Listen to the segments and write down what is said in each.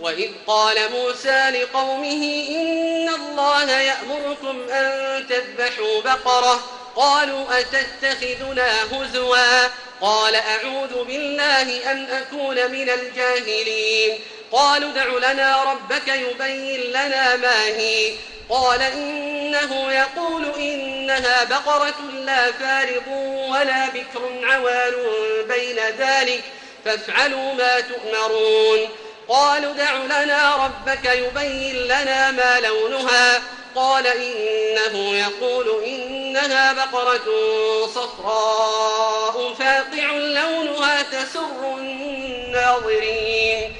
وإذ قال موسى لقومه إن الله يأمركم أن تذبحوا بقرة. قالوا أتتخذنا هزوا؟ قال أعوذ بالله أن أكون من الجاهلين. قالوا ادع لنا ربك يبين لنا ما هي. قال إنه يقول إنها بقرة لا فارض ولا بكر عوان بين ذلك. فافعلوا ما تؤمرون. قالوا دع لنا ربك يبين لنا ما لونها. قال إنه يقول إنها بقرة صفراء فاقع لونها تسر الناظرين.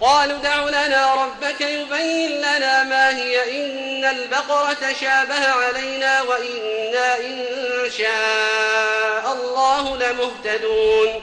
قالوا دع لنا ربك يبين لنا ما هي. إن البقرة شابه علينا وإنا إن شاء الله لمهتدون.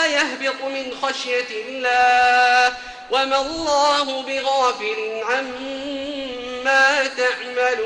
يهبط من خشية الله وما الله بغافل عما تعملون